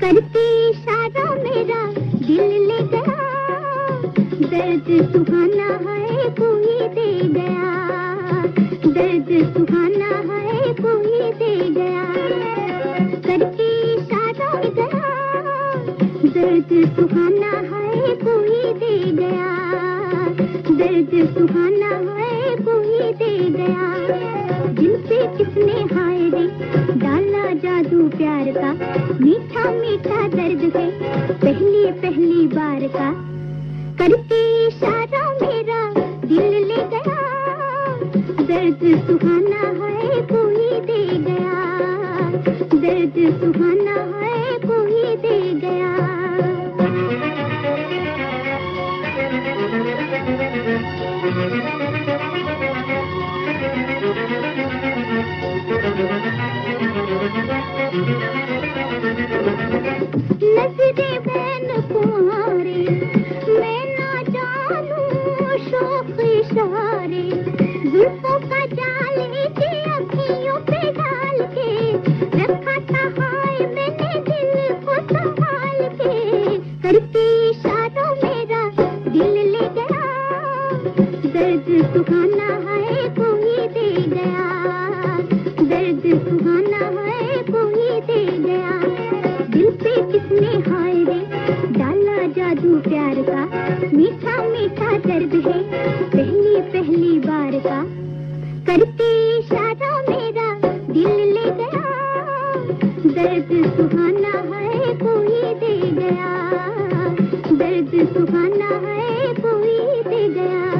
करती इशारा मेरा, दिल गया। दर्द सुहाना है कोई दे गया। दर्द सुहाना है कोई दे गया। करती इशारा दर्द सुहाना है कोई दे गया। दर्द सुहाना है कोई दे गया। पे किसने हाय रे? डाला जादू प्यार का। मीठा मीठा दर्द है, पहली पहली बार का। करते इशारा मेरा, दिल ले गया। दर्द सुहाना है, कोई दे गया। दर्द सुहाना है सुहाना है कोई दे गया। दर्द सुहाना है जादू प्यार का। मीठा मीठा दर्द है पहली पहली बार का। करते इशारा मेरा, दिल ले गया। दर्द सुहाना है, कोई दे गया। दर्द सुहाना है, कोई दे गया।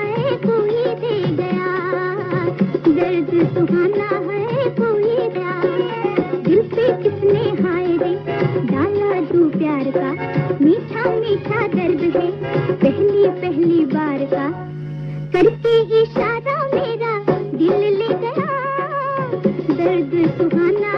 दर्द सुहाना है कोई दिल पे किसने हाय रे, डाला तू प्यार का। मीठा मीठा दर्द है पहली पहली बार का। करके इशारा मेरा दिल ले गया। दर्द सुहाना